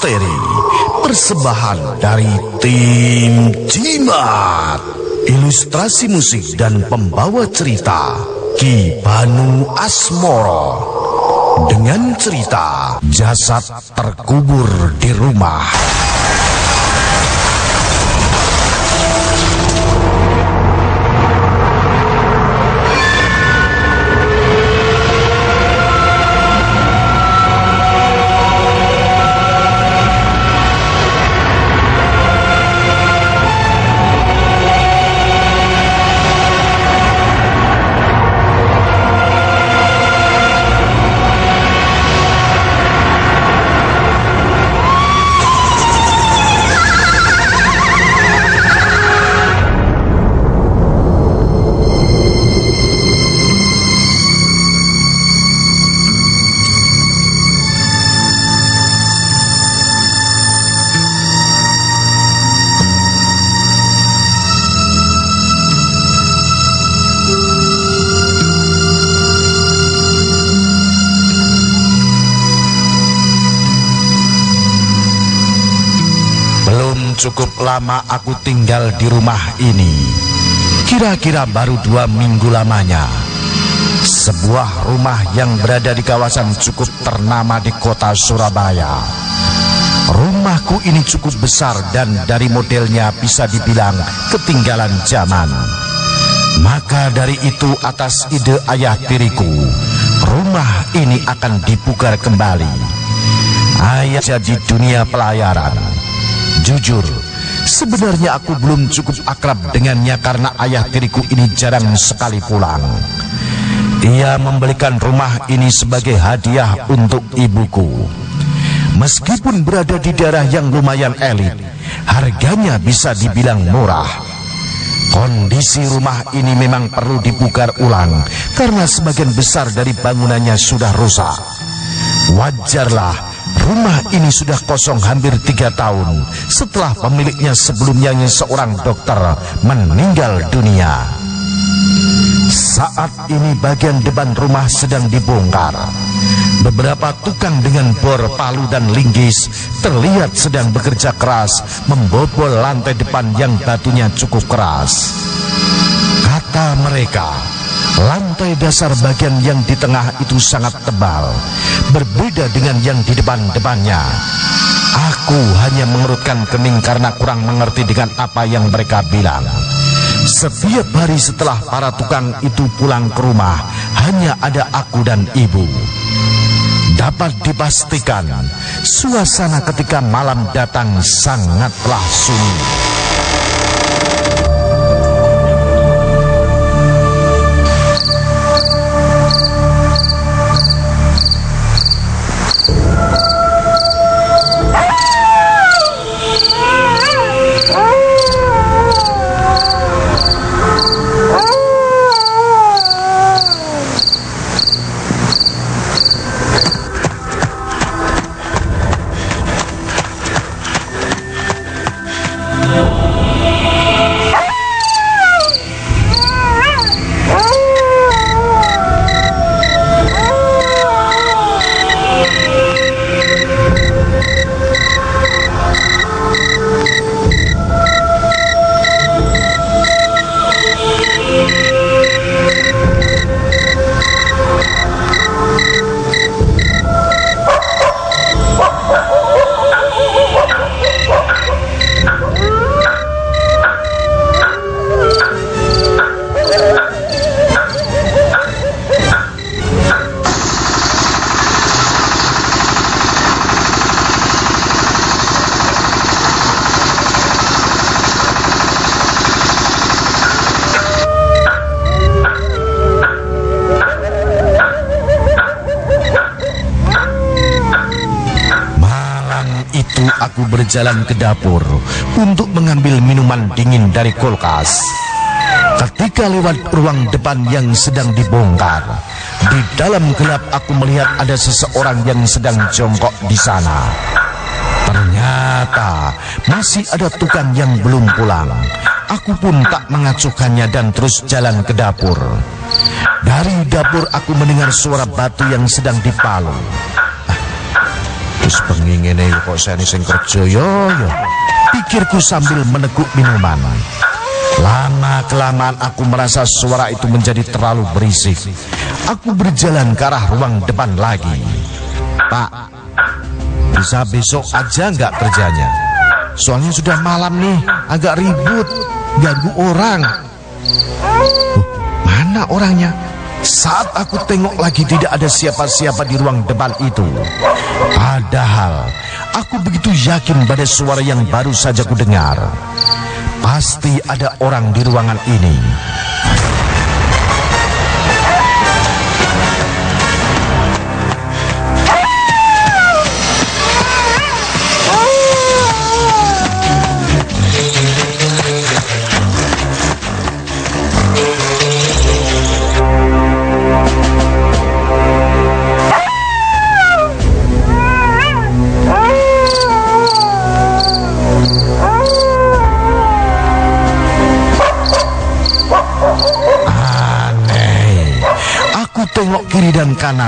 Misteri Persembahan dari tim Jimat. Ilustrasi musik dan pembawa cerita Ki Banu Asmoro. Dengan cerita Jasad terkubur di rumah cukup lama aku tinggal di rumah ini. Kira-kira baru dua minggu lamanya. Sebuah rumah yang berada di kawasan cukup ternama di kota Surabaya. Rumahku ini cukup besar dan dari modelnya bisa dibilang ketinggalan zaman. Maka dari itu atas ide ayah tiriku, rumah ini akan dipugar kembali. Ayah jadi dunia pelayaran Jujur, sebenarnya aku belum cukup akrab dengannya karena ayah tiriku ini jarang sekali pulang. Ia membelikan rumah ini sebagai hadiah untuk ibuku. Meskipun berada di daerah yang lumayan elit, harganya bisa dibilang murah. Kondisi rumah ini memang perlu dipugar ulang karena sebagian besar dari bangunannya sudah rusak. Wajarlah Rumah ini sudah kosong hampir tiga tahun setelah pemiliknya sebelumnya seorang dokter meninggal dunia. Saat ini bagian depan rumah sedang dibongkar. Beberapa tukang dengan bor, palu dan linggis terlihat sedang bekerja keras membobol lantai depan yang batunya cukup keras. Kata mereka, Lantai dasar bagian yang di tengah itu sangat tebal, berbeda dengan yang di depan-depannya. Aku hanya mengerutkan kening karena kurang mengerti dengan apa yang mereka bilang. Setiap hari setelah para tukang itu pulang ke rumah, hanya ada aku dan ibu. Dapat dipastikan, suasana ketika malam datang sangatlah sunyi. Aku berjalan ke dapur untuk mengambil minuman dingin dari kulkas. Ketika lewat ruang depan yang sedang dibongkar, di dalam gelap aku melihat ada seseorang yang sedang jongkok di sana. Ternyata masih ada tukang yang belum pulang. Aku pun tak mengacuhkannya dan terus jalan ke dapur. Dari dapur aku mendengar suara batu yang sedang dipalu. Wis bengi ngene kok seni sing kerja yo yo. Pikirku sambil meneguk minuman. Lama kelamaan aku merasa suara itu menjadi terlalu berisik. Aku berjalan ke arah ruang depan lagi. Pak, bisa besok aja nggak kerjanya? Soalnya sudah malam nih, agak ribut, ganggu orang. Mana orangnya? Saat aku tengok lagi tidak ada siapa-siapa di ruang depan itu. Padahal aku begitu yakin pada suara yang baru saja ku dengar. Pasti ada orang di ruangan ini.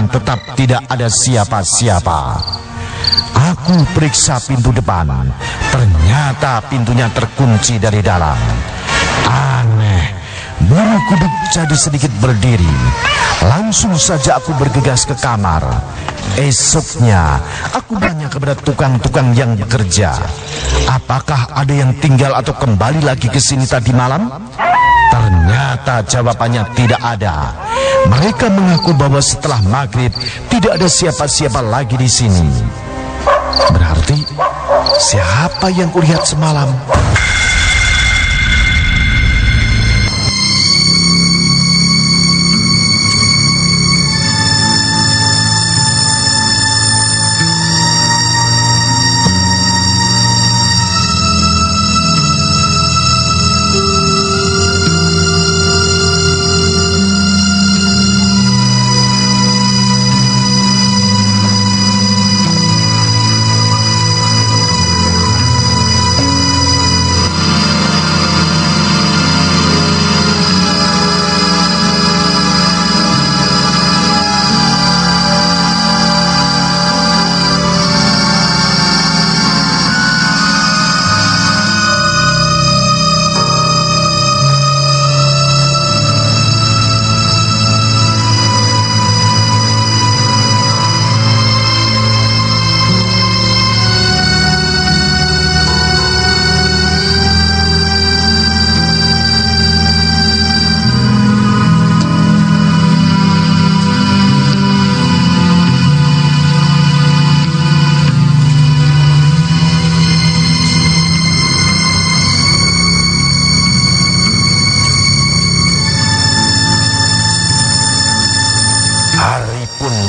Kanan tetap tidak ada siapa-siapa. Aku periksa pintu depan, ternyata pintunya terkunci dari dalam. Aneh, bulu kuduk jadi sedikit berdiri. Langsung saja aku bergegas ke kamar. Esoknya, aku banyak kepada tukang-tukang yang bekerja. Apakah ada yang tinggal atau kembali lagi ke sini tadi malam? Ternyata jawabannya tidak ada. Mereka mengaku bahwa setelah maghrib tidak ada siapa-siapa lagi di sini. Berarti siapa yang kulihat semalam?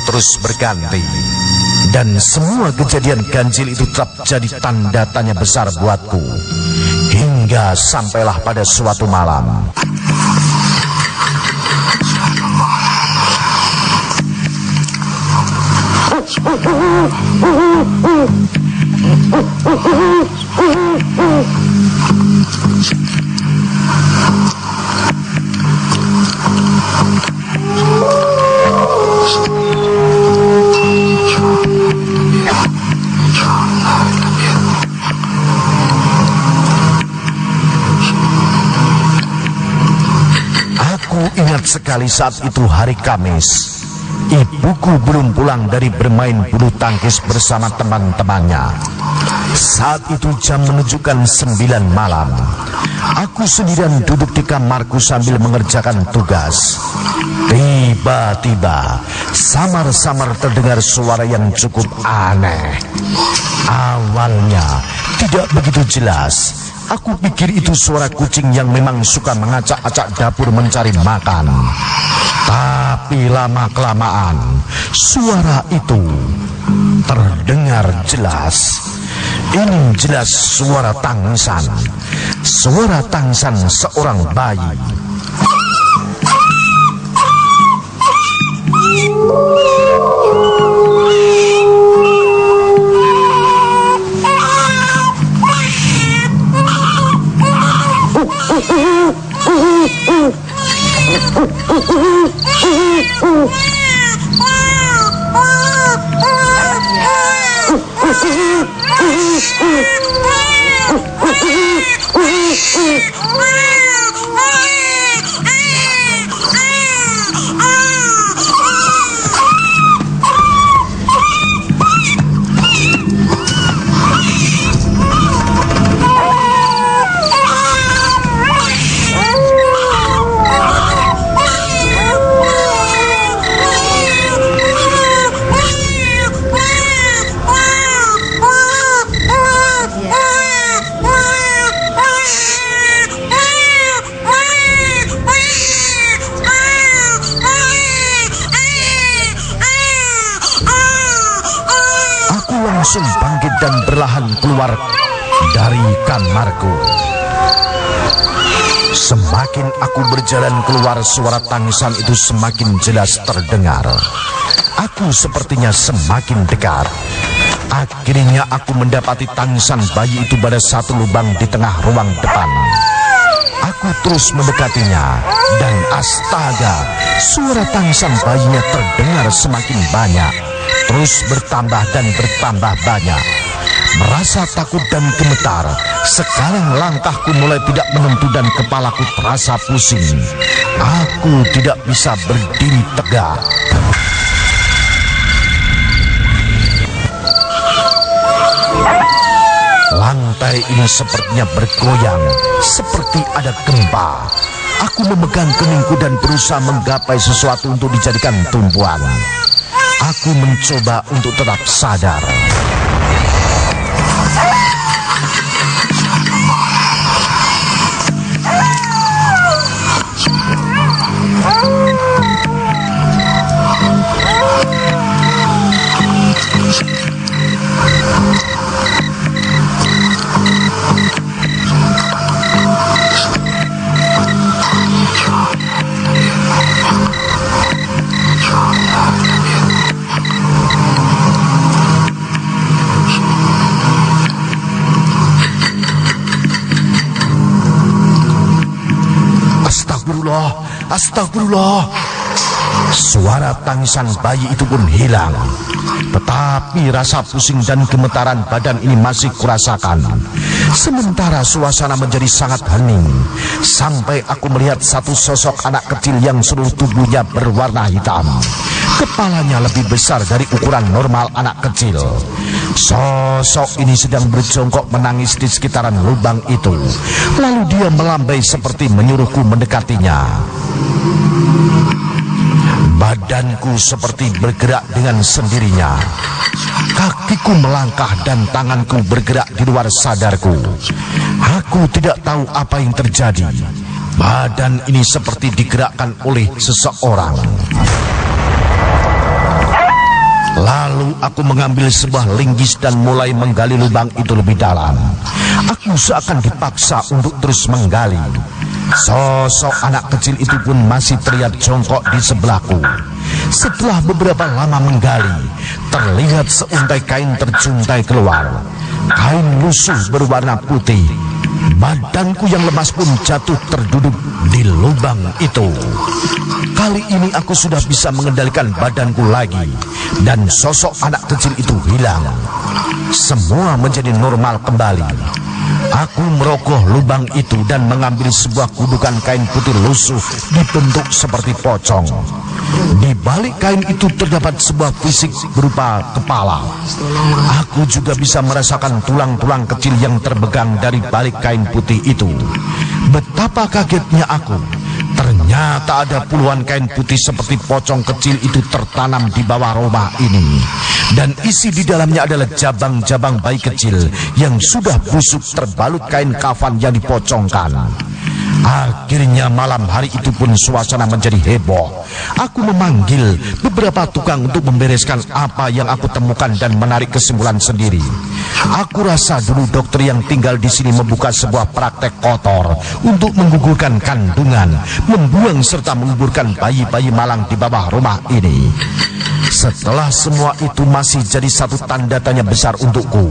Terus berganti. Dan semua kejadian ganjil itu tetap jadi tanda tanya besar buatku. Hingga sampailah pada suatu malam. ingat sekali saat itu hari Kamis. Ibuku belum pulang dari bermain bulu tangkis bersama teman-temannya. Saat itu jam menunjukkan sembilan malam. Aku sendirian duduk di kamarku sambil mengerjakan tugas. Tiba-tiba, samar-samar terdengar suara yang cukup aneh. Awalnya, tidak begitu jelas. Aku pikir itu suara kucing yang memang suka mengacak-acak dapur mencari makan. Tapi lama-kelamaan, suara itu terdengar jelas. Ini jelas suara tangisan. Suara tangisan seorang bayi. langsung bangkit dan berlahan keluar dari kamarku. Semakin aku berjalan keluar suara tangisan itu semakin jelas terdengar. Aku sepertinya semakin dekat. Akhirnya aku mendapati tangisan bayi itu pada satu lubang di tengah ruang depan. Aku terus mendekatinya dan astaga, suara tangisan bayinya terdengar semakin banyak terus bertambah dan bertambah banyak. Merasa takut dan gemetar, sekarang langkahku mulai tidak menentu dan kepalaku terasa pusing. Aku tidak bisa berdiri tegak. Lantai ini sepertinya bergoyang, seperti ada gempa. Aku memegang keningku dan berusaha menggapai sesuatu untuk dijadikan tumpuan. Aku mencoba untuk tetap sadar. Astagfirullah. Suara tangisan bayi itu pun hilang. Tetapi rasa pusing dan gemetaran badan ini masih kurasakan. Sementara suasana menjadi sangat hening. Sampai aku melihat satu sosok anak kecil yang seluruh tubuhnya berwarna hitam. Kepalanya lebih besar dari ukuran normal anak kecil. Sosok ini sedang berjongkok menangis di sekitaran lubang itu. Lalu dia melambai seperti menyuruhku mendekatinya. Badanku seperti bergerak dengan sendirinya. Kakiku melangkah dan tanganku bergerak di luar sadarku. Aku tidak tahu apa yang terjadi. Badan ini seperti digerakkan oleh seseorang. Aku mengambil sebuah linggis dan mulai menggali lubang itu lebih dalam. Aku seakan dipaksa untuk terus menggali. Sosok anak kecil itu pun masih terlihat jongkok di sebelahku. Setelah beberapa lama menggali, terlihat seuntai kain terjuntai keluar. Kain lusuh berwarna putih. Badanku yang lemas pun jatuh terduduk di lubang itu. Kali ini aku sudah bisa mengendalikan badanku lagi. Dan sosok anak kecil itu hilang. Semua menjadi normal kembali. Aku merogoh lubang itu dan mengambil sebuah kudukan kain putih lusuh dibentuk seperti pocong. Di balik kain itu terdapat sebuah fisik berupa kepala. Aku juga bisa merasakan tulang-tulang kecil yang terbegang dari balik kain putih itu. Betapa kagetnya aku. Ternyata ada puluhan kain putih seperti pocong kecil itu tertanam di bawah rumah ini. Dan isi di dalamnya adalah jabang-jabang bayi kecil yang sudah busuk terbalut kain kafan yang dipocongkan. Akhirnya malam hari itu pun suasana menjadi heboh. Aku memanggil beberapa tukang untuk membereskan apa yang aku temukan dan menarik kesimpulan sendiri. Aku rasa dulu dokter yang tinggal di sini membuka sebuah praktek kotor untuk menggugurkan kandungan, membuang serta menguburkan bayi-bayi malang di bawah rumah ini. Setelah semua itu masih jadi satu tanda tanya besar untukku.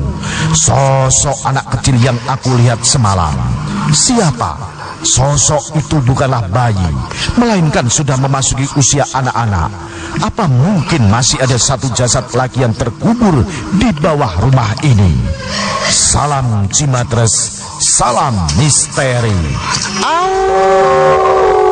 Sosok anak kecil yang aku lihat semalam. Siapa? Sosok itu bukanlah bayi, melainkan sudah memasuki usia anak-anak. Apa mungkin masih ada satu jasad lagi yang terkubur di bawah rumah ini? Salam Cimatres, salam misteri. Au!